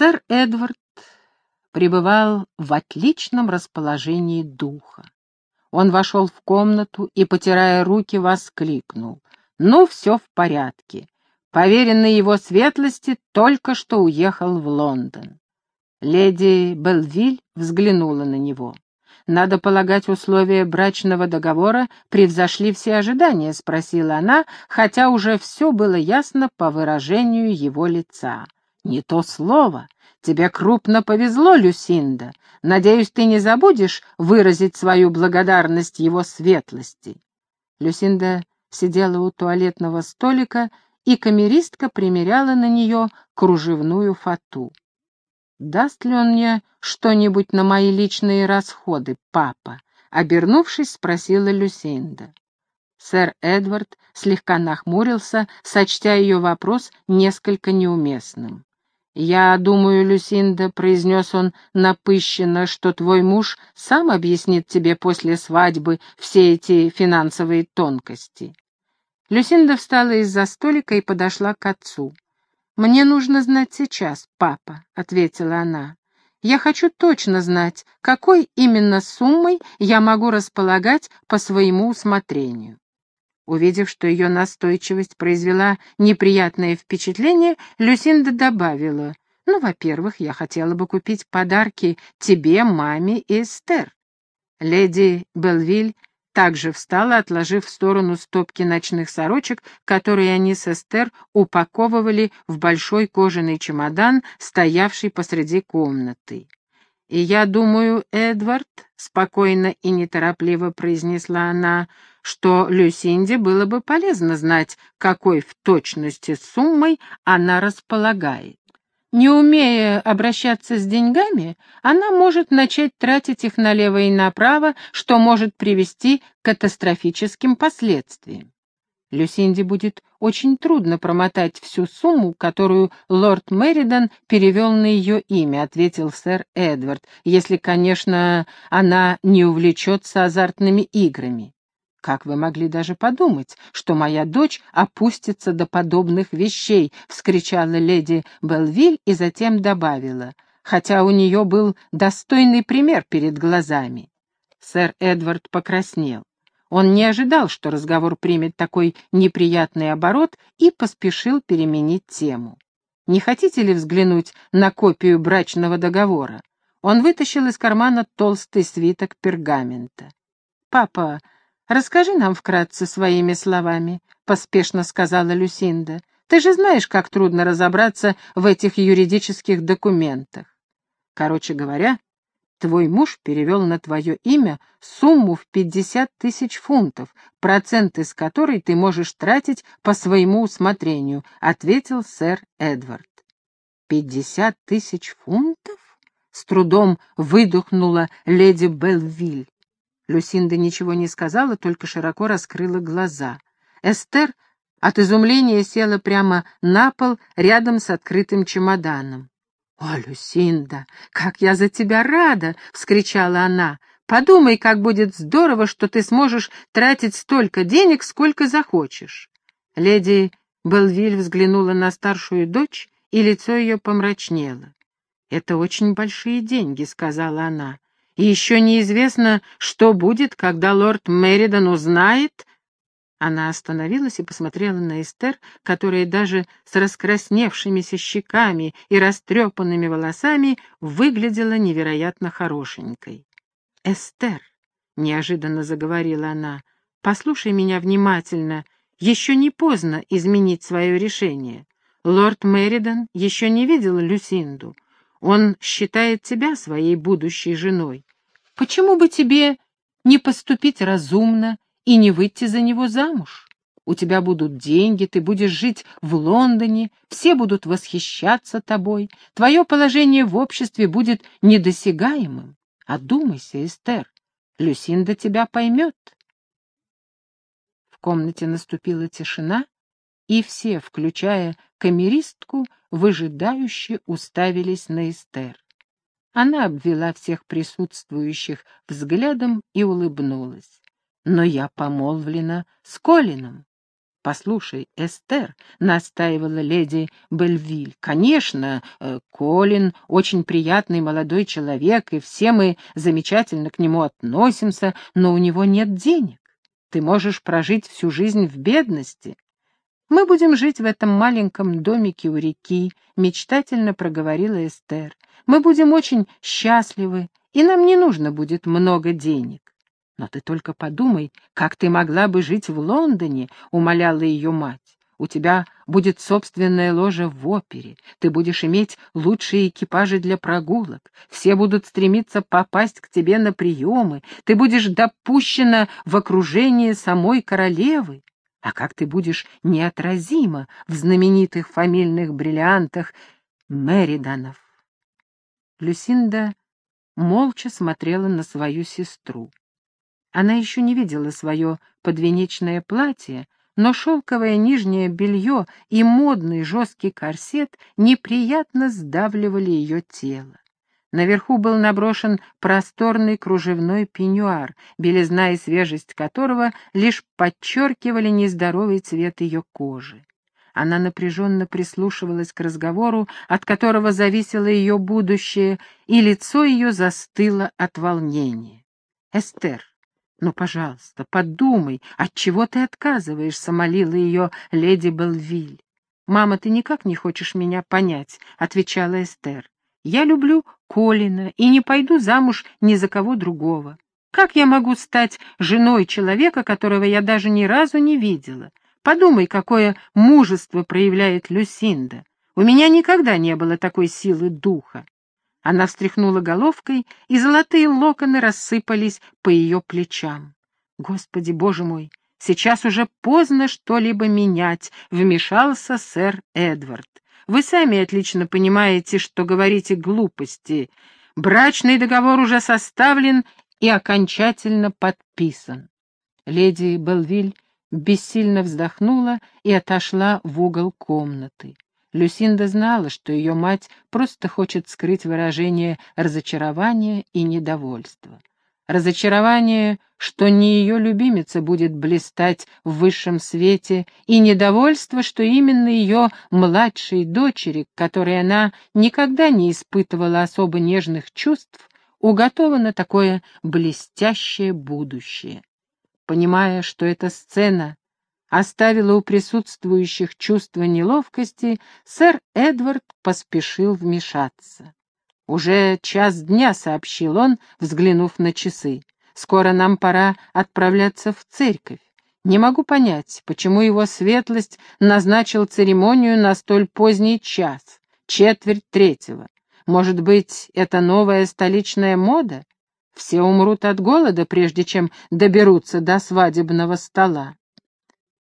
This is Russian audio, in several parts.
Сэр Эдвард пребывал в отличном расположении духа. Он вошел в комнату и, потирая руки, воскликнул. «Ну, все в порядке. Поверенный его светлости только что уехал в Лондон». Леди Белвиль взглянула на него. «Надо полагать, условия брачного договора превзошли все ожидания?» — спросила она, хотя уже все было ясно по выражению его лица. «Не то слово. Тебе крупно повезло, Люсинда. Надеюсь, ты не забудешь выразить свою благодарность его светлости». Люсинда сидела у туалетного столика, и камеристка примеряла на нее кружевную фату. «Даст ли он мне что-нибудь на мои личные расходы, папа?» — обернувшись, спросила Люсинда. Сэр Эдвард слегка нахмурился, сочтя ее вопрос несколько неуместным. «Я думаю, Люсинда», — произнес он напыщенно, — «что твой муж сам объяснит тебе после свадьбы все эти финансовые тонкости». Люсинда встала из-за столика и подошла к отцу. «Мне нужно знать сейчас, папа», — ответила она. «Я хочу точно знать, какой именно суммой я могу располагать по своему усмотрению». Увидев, что ее настойчивость произвела неприятное впечатление, Люсинда добавила, «Ну, во-первых, я хотела бы купить подарки тебе, маме и Эстер». Леди Белвиль также встала, отложив в сторону стопки ночных сорочек, которые они с Эстер упаковывали в большой кожаный чемодан, стоявший посреди комнаты. «И я думаю, Эдвард», — спокойно и неторопливо произнесла она, что Люсинде было бы полезно знать, какой в точности суммой она располагает. Не умея обращаться с деньгами, она может начать тратить их налево и направо, что может привести к катастрофическим последствиям. Люсинде будет очень трудно промотать всю сумму, которую лорд Меридан перевел на ее имя, ответил сэр Эдвард, если, конечно, она не увлечется азартными играми. «Как вы могли даже подумать, что моя дочь опустится до подобных вещей?» — вскричала леди Белвиль и затем добавила, хотя у нее был достойный пример перед глазами. Сэр Эдвард покраснел. Он не ожидал, что разговор примет такой неприятный оборот и поспешил переменить тему. «Не хотите ли взглянуть на копию брачного договора?» Он вытащил из кармана толстый свиток пергамента. «Папа, «Расскажи нам вкратце своими словами», — поспешно сказала Люсинда. «Ты же знаешь, как трудно разобраться в этих юридических документах. Короче говоря, твой муж перевел на твое имя сумму в пятьдесят тысяч фунтов, процент из которой ты можешь тратить по своему усмотрению», — ответил сэр Эдвард. «Пятьдесят тысяч фунтов?» — с трудом выдохнула леди Белвиль. Люсинда ничего не сказала, только широко раскрыла глаза. Эстер от изумления села прямо на пол рядом с открытым чемоданом. «О, Люсинда, как я за тебя рада!» — вскричала она. «Подумай, как будет здорово, что ты сможешь тратить столько денег, сколько захочешь». Леди Белвиль взглянула на старшую дочь, и лицо ее помрачнело. «Это очень большие деньги», — сказала она. И еще неизвестно, что будет, когда лорд Меридан узнает... Она остановилась и посмотрела на Эстер, которая даже с раскрасневшимися щеками и растрепанными волосами выглядела невероятно хорошенькой. «Эстер», — неожиданно заговорила она, — «послушай меня внимательно. Еще не поздно изменить свое решение. Лорд Меридан еще не видел Люсинду. Он считает тебя своей будущей женой. Почему бы тебе не поступить разумно и не выйти за него замуж? У тебя будут деньги, ты будешь жить в Лондоне, все будут восхищаться тобой, твое положение в обществе будет недосягаемым. Одумайся, Эстер, Люсинда тебя поймет. В комнате наступила тишина, и все, включая камеристку, выжидающе уставились на Эстер. Она обвела всех присутствующих взглядом и улыбнулась. «Но я помолвлена с Колином». «Послушай, Эстер», — настаивала леди Бельвиль, — «конечно, э, Колин очень приятный молодой человек, и все мы замечательно к нему относимся, но у него нет денег. Ты можешь прожить всю жизнь в бедности». «Мы будем жить в этом маленьком домике у реки», — мечтательно проговорила Эстер. «Мы будем очень счастливы, и нам не нужно будет много денег». «Но ты только подумай, как ты могла бы жить в Лондоне», — умоляла ее мать. «У тебя будет собственная ложа в опере, ты будешь иметь лучшие экипажи для прогулок, все будут стремиться попасть к тебе на приемы, ты будешь допущена в окружение самой королевы. А как ты будешь неотразима в знаменитых фамильных бриллиантах Мериданов?» Люсинда молча смотрела на свою сестру. Она еще не видела свое подвенечное платье, но шелковое нижнее белье и модный жесткий корсет неприятно сдавливали ее тело. Наверху был наброшен просторный кружевной пеньюар, белизна и свежесть которого лишь подчеркивали нездоровый цвет ее кожи. Она напряженно прислушивалась к разговору, от которого зависело ее будущее, и лицо ее застыло от волнения. «Эстер, «Ну, пожалуйста, подумай, от чего ты отказываешься?» — молила ее леди Белвиль. «Мама, ты никак не хочешь меня понять», — отвечала Эстер. «Я люблю Колина и не пойду замуж ни за кого другого. Как я могу стать женой человека, которого я даже ни разу не видела? Подумай, какое мужество проявляет Люсинда. У меня никогда не было такой силы духа. Она встряхнула головкой, и золотые локоны рассыпались по ее плечам. «Господи, боже мой, сейчас уже поздно что-либо менять», — вмешался сэр Эдвард. «Вы сами отлично понимаете, что говорите глупости. Брачный договор уже составлен и окончательно подписан». Леди Белвиль бессильно вздохнула и отошла в угол комнаты. Люсинда знала, что ее мать просто хочет скрыть выражение разочарования и недовольства. Разочарование, что не ее любимица будет блистать в высшем свете, и недовольство, что именно ее младшей дочери, к которой она никогда не испытывала особо нежных чувств, уготовано такое блестящее будущее. Понимая, что эта сцена оставила у присутствующих чувство неловкости, сэр Эдвард поспешил вмешаться. «Уже час дня», — сообщил он, взглянув на часы. «Скоро нам пора отправляться в церковь. Не могу понять, почему его светлость назначил церемонию на столь поздний час, четверть третьего. Может быть, это новая столичная мода? Все умрут от голода, прежде чем доберутся до свадебного стола.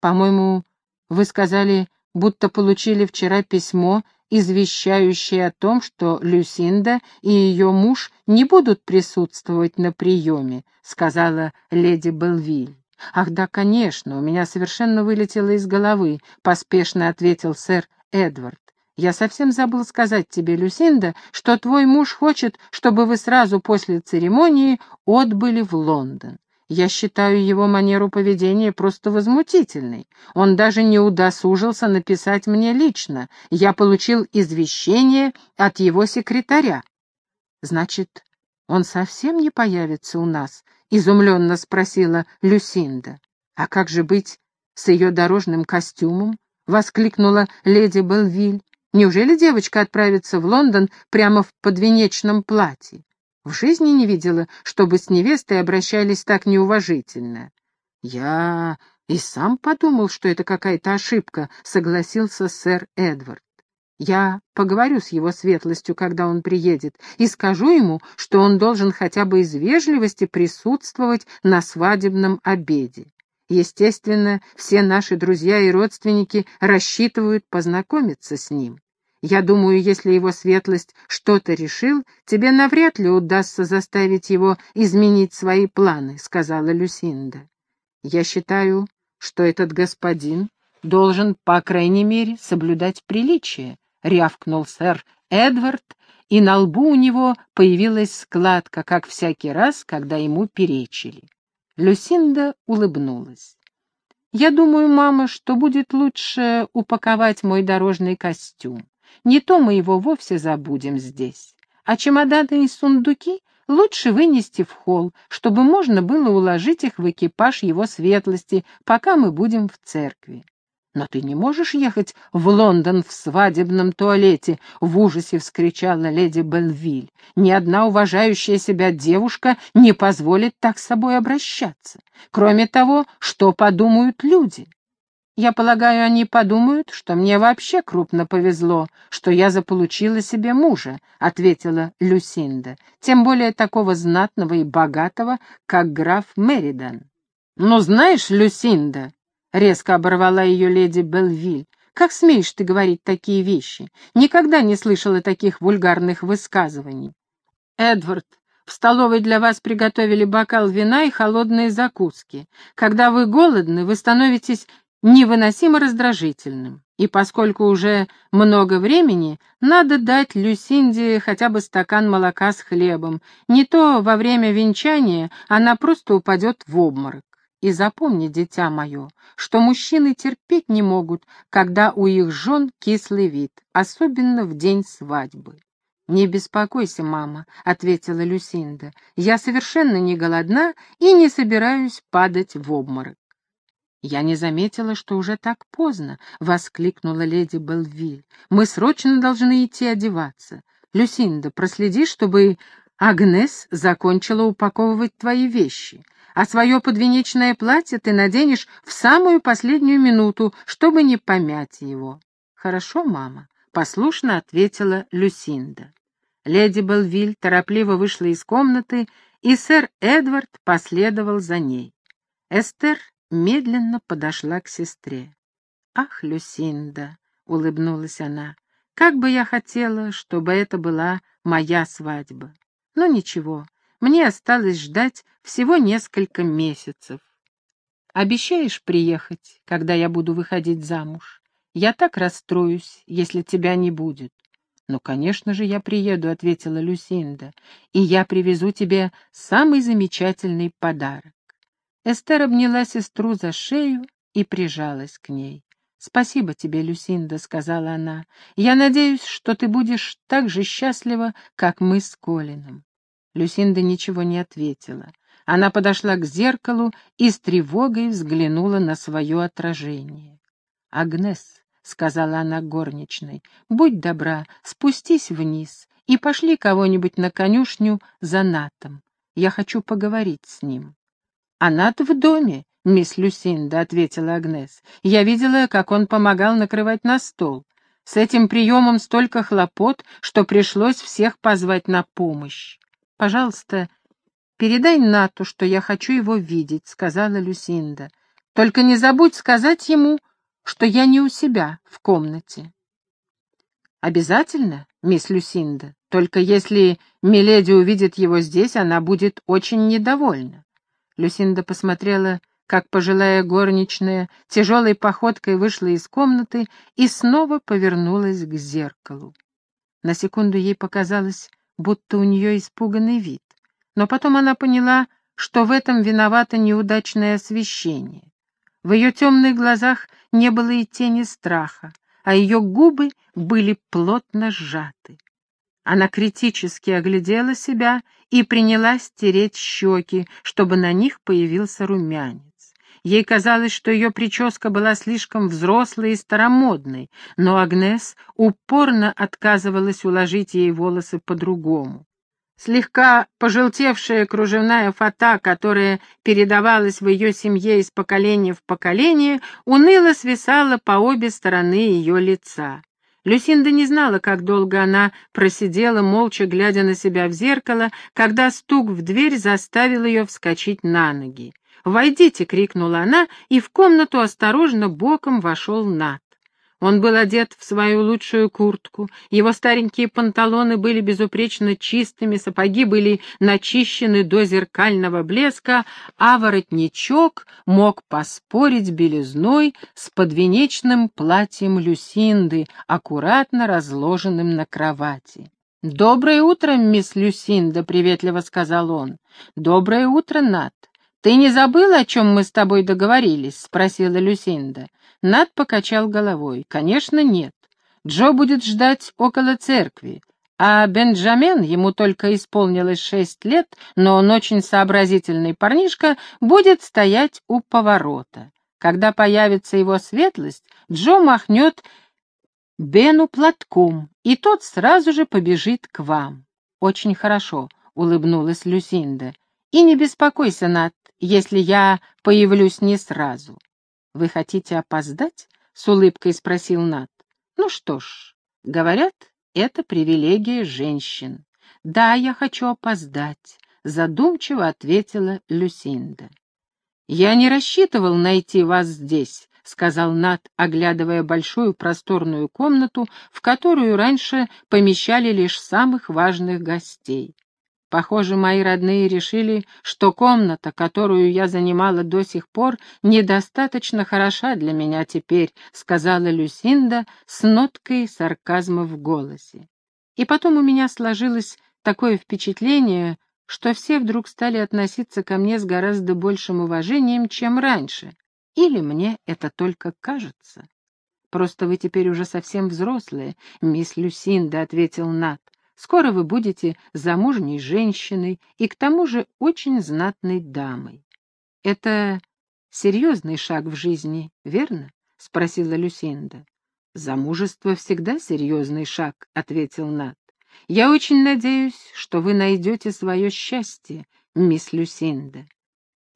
По-моему, вы сказали, будто получили вчера письмо, извещающее о том, что Люсинда и ее муж не будут присутствовать на приеме, сказала леди Белвиль. «Ах да, конечно, у меня совершенно вылетело из головы», — поспешно ответил сэр Эдвард. «Я совсем забыл сказать тебе, Люсинда, что твой муж хочет, чтобы вы сразу после церемонии отбыли в Лондон. Я считаю его манеру поведения просто возмутительной. Он даже не удосужился написать мне лично. Я получил извещение от его секретаря. Значит, он совсем не появится у нас? Изумленно спросила Люсинда. А как же быть с ее дорожным костюмом? Воскликнула леди Белвиль. Неужели девочка отправится в Лондон прямо в подвенечном платье? В жизни не видела, чтобы с невестой обращались так неуважительно. Я и сам подумал, что это какая-то ошибка, согласился сэр Эдвард. Я поговорю с его светлостью, когда он приедет, и скажу ему, что он должен хотя бы из вежливости присутствовать на свадебном обеде. Естественно, все наши друзья и родственники рассчитывают познакомиться с ним. Я думаю, если его светлость что-то решил, тебе навряд ли удастся заставить его изменить свои планы», — сказала Люсинда. «Я считаю, что этот господин должен, по крайней мере, соблюдать приличие», — рявкнул сэр Эдвард, и на лбу у него появилась складка, как всякий раз, когда ему перечили. Люсинда улыбнулась. Я думаю, мама, что будет лучше упаковать мой дорожный костюм. Не то мы его вовсе забудем здесь. А чемоданы и сундуки лучше вынести в холл, чтобы можно было уложить их в экипаж его светлости, пока мы будем в церкви. «Но ты не можешь ехать в Лондон в свадебном туалете!» — в ужасе вскричала леди Белвиль. «Ни одна уважающая себя девушка не позволит так с собой обращаться. Кроме того, что подумают люди?» «Я полагаю, они подумают, что мне вообще крупно повезло, что я заполучила себе мужа», — ответила Люсинда, «тем более такого знатного и богатого, как граф Меридан». «Ну, знаешь, Люсинда», — резко оборвала ее леди Белвиль. «Как смеешь ты говорить такие вещи? Никогда не слышала таких вульгарных высказываний». «Эдвард, в столовой для вас приготовили бокал вина и холодные закуски. Когда вы голодны, вы становитесь невыносимо раздражительным. И поскольку уже много времени, надо дать Люсинде хотя бы стакан молока с хлебом. Не то во время венчания она просто упадет в обморок. И запомни, дитя мое, что мужчины терпеть не могут, когда у их жен кислый вид, особенно в день свадьбы. «Не беспокойся, мама», — ответила Люсинда. «Я совершенно не голодна и не собираюсь падать в обморок». «Я не заметила, что уже так поздно», — воскликнула леди Белвиль. «Мы срочно должны идти одеваться. Люсинда, проследи, чтобы Агнес закончила упаковывать твои вещи а свое подвенечное платье ты наденешь в самую последнюю минуту, чтобы не помять его. Хорошо, мама, послушно ответила Люсинда. Леди Белвиль торопливо вышла из комнаты, и сэр Эдвард последовал за ней. Эстер медленно подошла к сестре. «Ах, Люсинда!» — улыбнулась она. «Как бы я хотела, чтобы это была моя свадьба! Но ничего, мне осталось ждать всего несколько месяцев. Обещаешь приехать, когда я буду выходить замуж? Я так расстроюсь, если тебя не будет. «Ну, конечно же, я приеду», — ответила Люсинда, «и я привезу тебе самый замечательный подарок». Эстер обняла сестру за шею и прижалась к ней. «Спасибо тебе, Люсинда», — сказала она. «Я надеюсь, что ты будешь так же счастлива, как мы с Колином». Люсинда ничего не ответила. Она подошла к зеркалу и с тревогой взглянула на свое отражение. «Агнес», — сказала она горничной, — «будь добра, спустись вниз и пошли кого-нибудь на конюшню за Натом. Я хочу поговорить с ним». «А Нат в доме», — мисс Люсинда ответила Агнес. «Я видела, как он помогал накрывать на стол. С этим приемом столько хлопот, что пришлось всех позвать на помощь. «Пожалуйста, передай Нату, что я хочу его видеть», — сказала Люсинда. «Только не забудь сказать ему, что я не у себя в комнате». «Обязательно, мисс Люсинда, только если Миледи увидит его здесь, она будет очень недовольна». Люсинда посмотрела, как пожилая горничная тяжелой походкой вышла из комнаты и снова повернулась к зеркалу. На секунду ей показалось, будто у нее испуганный вид. Но потом она поняла, что в этом виновато неудачное освещение. В ее темных глазах не было и тени страха, а ее губы были плотно сжаты. Она критически оглядела себя и принялась тереть щеки, чтобы на них появился румянец. Ей казалось, что ее прическа была слишком взрослой и старомодной, но Агнес упорно отказывалась уложить ей волосы по-другому. Слегка пожелтевшая кружевная фата, которая передавалась в ее семье из поколения в поколение, уныло свисала по обе стороны ее лица. Люсинда не знала, как долго она просидела, молча глядя на себя в зеркало, когда стук в дверь заставил ее вскочить на ноги. «Войдите!» — крикнула она, и в комнату осторожно боком вошел Нат. Он был одет в свою лучшую куртку, его старенькие панталоны были безупречно чистыми, сапоги были начищены до зеркального блеска, а воротничок мог поспорить белизной с подвенечным платьем Люсинды, аккуратно разложенным на кровати. «Доброе утро, мисс Люсинда», — приветливо сказал он. «Доброе утро, Нат. «Ты не забыл, о чем мы с тобой договорились?» — спросила Люсинда. Над покачал головой. «Конечно, нет. Джо будет ждать около церкви, а Бенджамен, ему только исполнилось шесть лет, но он очень сообразительный парнишка, будет стоять у поворота. Когда появится его светлость, Джо махнет Бену платком, и тот сразу же побежит к вам. Очень хорошо, улыбнулась Люсинда. И не беспокойся, Нат, если я появлюсь не сразу. Вы хотите опоздать? С улыбкой спросил Нат. Ну что ж, говорят, это привилегия женщин. Да, я хочу опоздать, задумчиво ответила Люсинда. Я не рассчитывал найти вас здесь, — сказал Нат, оглядывая большую просторную комнату, в которую раньше помещали лишь самых важных гостей. Похоже, мои родные решили, что комната, которую я занимала до сих пор, недостаточно хороша для меня теперь, — сказала Люсинда с ноткой сарказма в голосе. И потом у меня сложилось такое впечатление, что все вдруг стали относиться ко мне с гораздо большим уважением, чем раньше, или мне это только кажется? Просто вы теперь уже совсем взрослые, мисс Люсинда, — ответил Нат. Скоро вы будете замужней женщиной и к тому же очень знатной дамой. Это серьезный шаг в жизни, верно? — спросила Люсинда. Замужество всегда серьезный шаг, — ответил Нат. Я очень надеюсь, что вы найдете свое счастье, мисс Люсинда.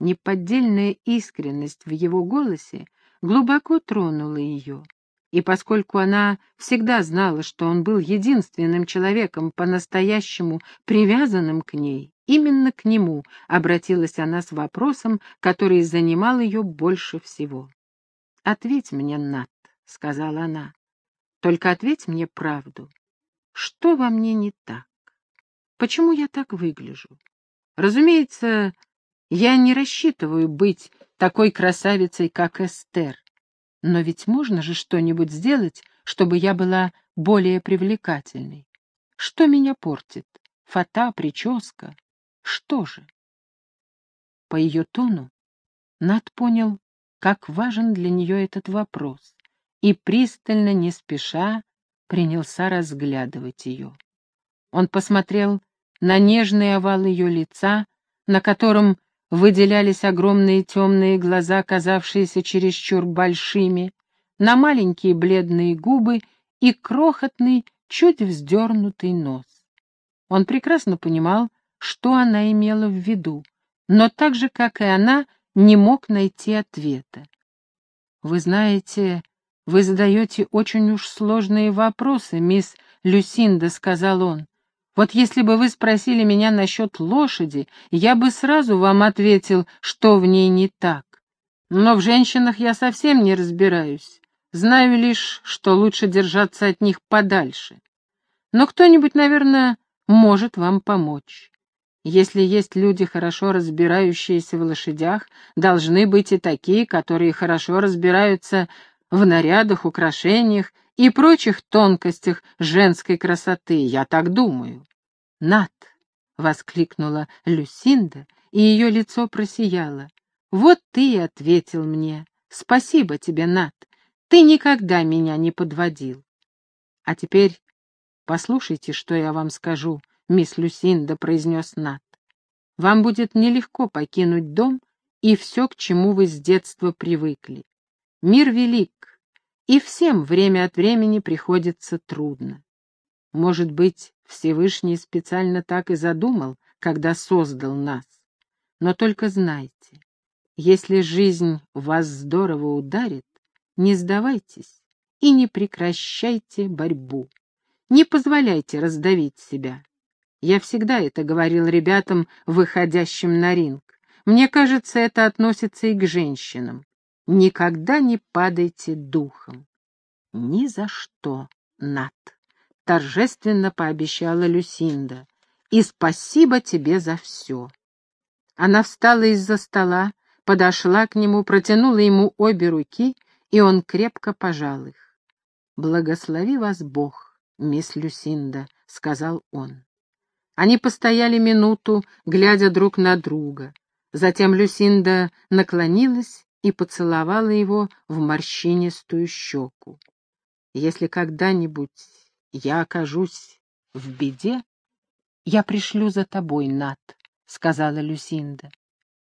Неподдельная искренность в его голосе глубоко тронула ее, и поскольку она всегда знала, что он был единственным человеком по-настоящему привязанным к ней, именно к нему обратилась она с вопросом, который занимал ее больше всего. «Ответь мне, Нат», — сказала она, — «только ответь мне правду. Что во мне не так? Почему я так выгляжу? Разумеется, я не рассчитываю быть такой красавицей, как Эстер. Но ведь можно же что-нибудь сделать, чтобы я была более привлекательной. Что меня портит? Фата, прическа? Что же? По ее тону Над понял, как важен для нее этот вопрос, и пристально, не спеша, принялся разглядывать ее. Он посмотрел на нежный овал ее лица, на котором выделялись огромные темные глаза, казавшиеся чересчур большими, на маленькие бледные губы и крохотный, чуть вздернутый нос. Он прекрасно понимал, что она имела в виду, но так же, как и она, не мог найти ответа. «Вы знаете, вы задаете очень уж сложные вопросы, мисс Люсинда», — сказал он. Вот если бы вы спросили меня насчет лошади, я бы сразу вам ответил, что в ней не так. Но в женщинах я совсем не разбираюсь. Знаю лишь, что лучше держаться от них подальше. Но кто-нибудь, наверное, может вам помочь. Если есть люди, хорошо разбирающиеся в лошадях, должны быть и такие, которые хорошо разбираются в нарядах, украшениях и прочих тонкостях женской красоты, я так думаю. «Над!» — воскликнула Люсинда, и ее лицо просияло. «Вот ты и ответил мне. Спасибо тебе, Над. Ты никогда меня не подводил. А теперь послушайте, что я вам скажу, мисс Люсинда», — произнес Над. «Вам будет нелегко покинуть дом и все, к чему вы с детства привыкли. Мир велик, и всем время от времени приходится трудно. Может быть, Всевышний специально так и задумал, когда создал нас. Но только знайте, если жизнь вас здорово ударит, не сдавайтесь и не прекращайте борьбу. Не позволяйте раздавить себя. Я всегда это говорил ребятам, выходящим на ринг. Мне кажется, это относится и к женщинам. Никогда не падайте духом. Ни за что, Над, торжественно пообещала Люсинда. И спасибо тебе за все. Она встала из-за стола, подошла к нему, протянула ему обе руки, и он крепко пожал их. «Благослови вас Бог, мисс Люсинда», — сказал он. Они постояли минуту, глядя друг на друга. Затем Люсинда наклонилась и поцеловала его в морщинистую щеку. «Если когда-нибудь я окажусь в беде, я пришлю за тобой, Нат», — сказала Люсинда.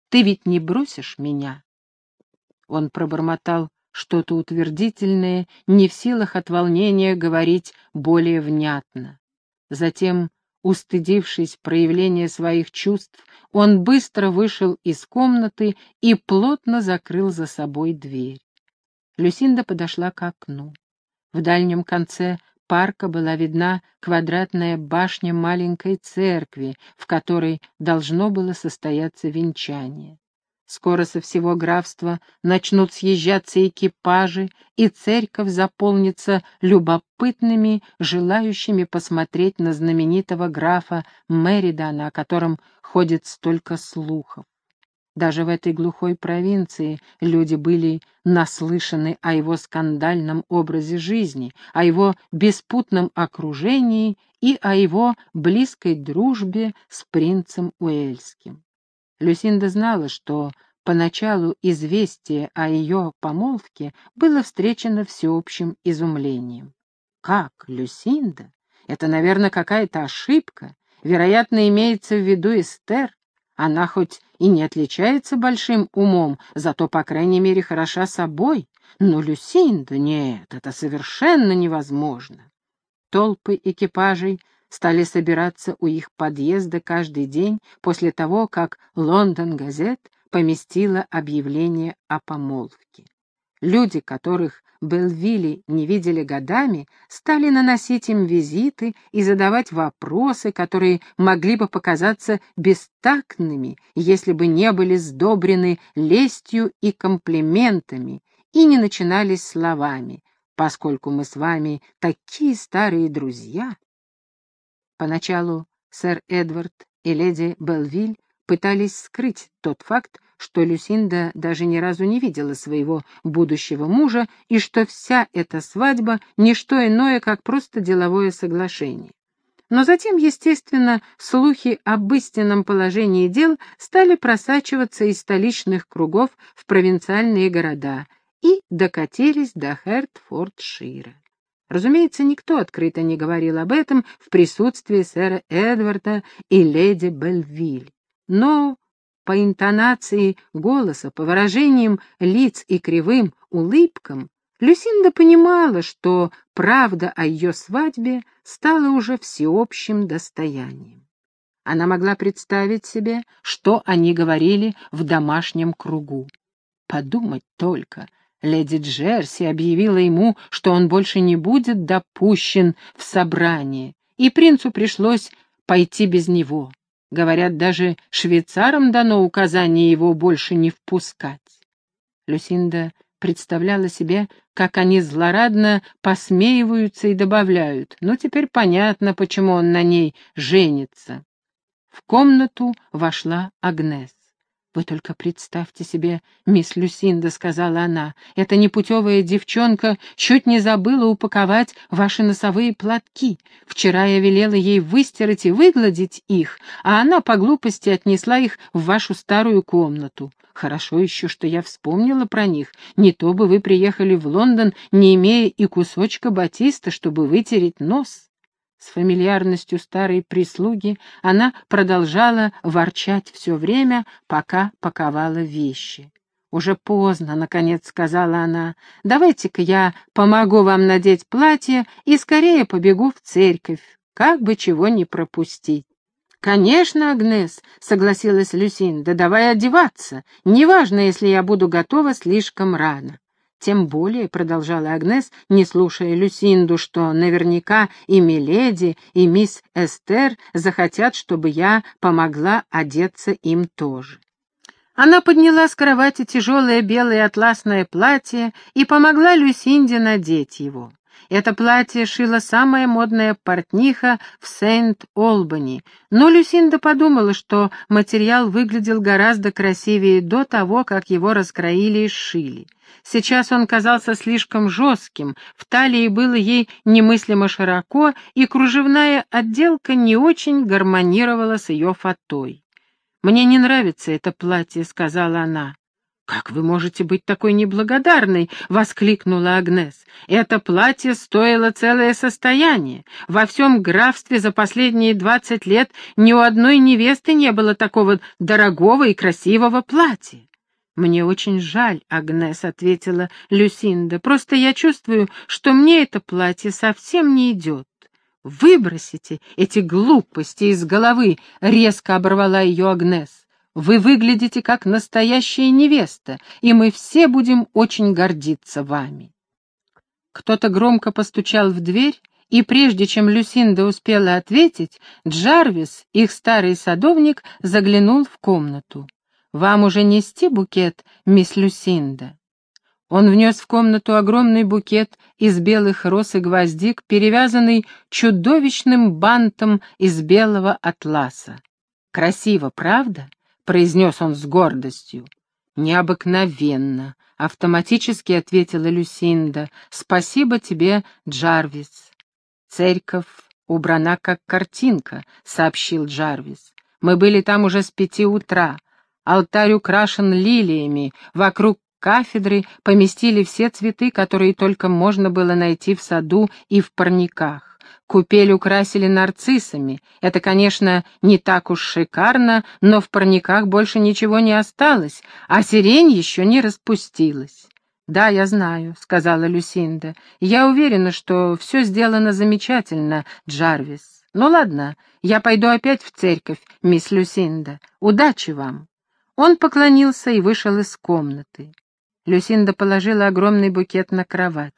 «Ты ведь не бросишь меня?» Он пробормотал что-то утвердительное, не в силах от волнения говорить более внятно. Затем, устыдившись проявления своих чувств, он быстро вышел из комнаты и плотно закрыл за собой дверь. Люсинда подошла к окну. В дальнем конце парка была видна квадратная башня маленькой церкви, в которой должно было состояться венчание. Скоро со всего графства начнут съезжаться экипажи, и церковь заполнится любопытными, желающими посмотреть на знаменитого графа Меридана, о котором ходит столько слухов. Даже в этой глухой провинции люди были наслышаны о его скандальном образе жизни, о его беспутном окружении и о его близкой дружбе с принцем Уэльским. Люсинда знала, что поначалу известие о ее помолвке было встречено всеобщим изумлением. Как, Люсинда? Это, наверное, какая-то ошибка. Вероятно, имеется в виду Эстер. Она хоть и не отличается большим умом, зато, по крайней мере, хороша собой. Но Люсинда, нет, это совершенно невозможно. Толпы экипажей стали собираться у их подъезда каждый день после того, как Лондон Газет поместила объявление о помолвке. Люди, которых Белвилли не видели годами, стали наносить им визиты и задавать вопросы, которые могли бы показаться бестактными, если бы не были сдобрены лестью и комплиментами, и не начинались словами «поскольку мы с вами такие старые друзья». Поначалу сэр Эдвард и леди Белвиль пытались скрыть тот факт, что Люсинда даже ни разу не видела своего будущего мужа и что вся эта свадьба — не что иное, как просто деловое соглашение. Но затем, естественно, слухи об истинном положении дел стали просачиваться из столичных кругов в провинциальные города и докатились до Хертфордшира. Разумеется, никто открыто не говорил об этом в присутствии сэра Эдварда и леди Бельвиль. Но по интонации голоса, по выражениям лиц и кривым улыбкам, Люсинда понимала, что правда о ее свадьбе стала уже всеобщим достоянием. Она могла представить себе, что они говорили в домашнем кругу. Подумать только, леди Джерси объявила ему, что он больше не будет допущен в собрание, и принцу пришлось пойти без него. Говорят, даже швейцарам дано указание его больше не впускать. Люсинда представляла себе, как они злорадно посмеиваются и добавляют, но теперь понятно, почему он на ней женится. В комнату вошла Агнес. «Вы только представьте себе, мисс Люсинда», — сказала она, — «эта непутевая девчонка чуть не забыла упаковать ваши носовые платки. Вчера я велела ей выстирать и выгладить их, а она по глупости отнесла их в вашу старую комнату. Хорошо еще, что я вспомнила про них. Не то бы вы приехали в Лондон, не имея и кусочка батиста, чтобы вытереть нос». С фамильярностью старой прислуги она продолжала ворчать все время, пока паковала вещи. «Уже поздно», — наконец сказала она. «Давайте-ка я помогу вам надеть платье и скорее побегу в церковь, как бы чего не пропустить». «Конечно, Агнес», — согласилась Люсинда, — «давай одеваться. Неважно, если я буду готова слишком рано». Тем более, — продолжала Агнес, не слушая Люсинду, что наверняка и Миледи, и мисс Эстер захотят, чтобы я помогла одеться им тоже. Она подняла с кровати тяжелое белое атласное платье и помогла Люсинде надеть его. Это платье шила самая модная портниха в Сент-Олбани, но Люсинда подумала, что материал выглядел гораздо красивее до того, как его раскроили и сшили. Сейчас он казался слишком жестким, в талии было ей немыслимо широко, и кружевная отделка не очень гармонировала с ее фатой. «Мне не нравится это платье», — сказала она. «Как вы можете быть такой неблагодарной?» — воскликнула Агнес. «Это платье стоило целое состояние. Во всем графстве за последние двадцать лет ни у одной невесты не было такого дорогого и красивого платья». «Мне очень жаль, Агнес», — ответила Люсинда. «Просто я чувствую, что мне это платье совсем не идет». «Выбросите эти глупости из головы», — резко оборвала ее Агнес. Вы выглядите как настоящая невеста, и мы все будем очень гордиться вами. Кто-то громко постучал в дверь, и прежде чем Люсинда успела ответить, Джарвис, их старый садовник, заглянул в комнату. «Вам уже нести букет, мисс Люсинда?» Он внес в комнату огромный букет из белых роз и гвоздик, перевязанный чудовищным бантом из белого атласа. Красиво, правда? — произнес он с гордостью. «Необыкновенно», — автоматически ответила Люсинда. «Спасибо тебе, Джарвис». «Церковь убрана как картинка», — сообщил Джарвис. «Мы были там уже с пяти утра. Алтарь украшен лилиями, вокруг кафедры поместили все цветы, которые только можно было найти в саду и в парниках. Купель украсили нарциссами. Это, конечно, не так уж шикарно, но в парниках больше ничего не осталось, а сирень еще не распустилась. «Да, я знаю», — сказала Люсинда. «Я уверена, что все сделано замечательно, Джарвис. Ну ладно, я пойду опять в церковь, мисс Люсинда. Удачи вам». Он поклонился и вышел из комнаты. Люсинда положила огромный букет на кровать.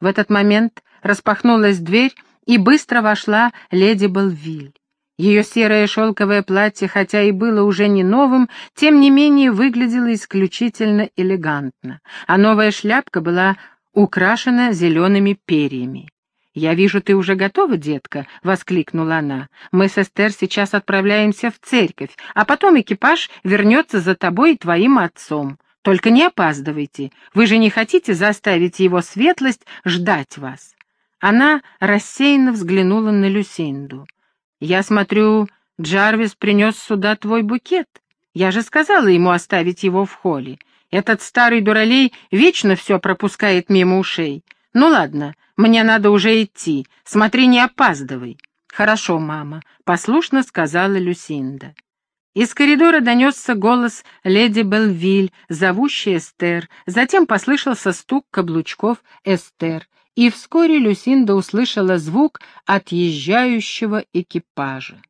В этот момент распахнулась дверь, и быстро вошла леди Белвиль. Ее серое шелковое платье, хотя и было уже не новым, тем не менее выглядело исключительно элегантно, а новая шляпка была украшена зелеными перьями. «Я вижу, ты уже готова, детка?» — воскликнула она. «Мы с Эстер сейчас отправляемся в церковь, а потом экипаж вернется за тобой и твоим отцом. Только не опаздывайте, вы же не хотите заставить его светлость ждать вас». Она рассеянно взглянула на Люсинду. «Я смотрю, Джарвис принес сюда твой букет. Я же сказала ему оставить его в холле. Этот старый дуралей вечно все пропускает мимо ушей. Ну ладно, мне надо уже идти. Смотри, не опаздывай». «Хорошо, мама», — послушно сказала Люсинда. Из коридора донесся голос леди Белвиль, зовущий Эстер, затем послышался стук каблучков Эстер, и вскоре Люсинда услышала звук отъезжающего экипажа.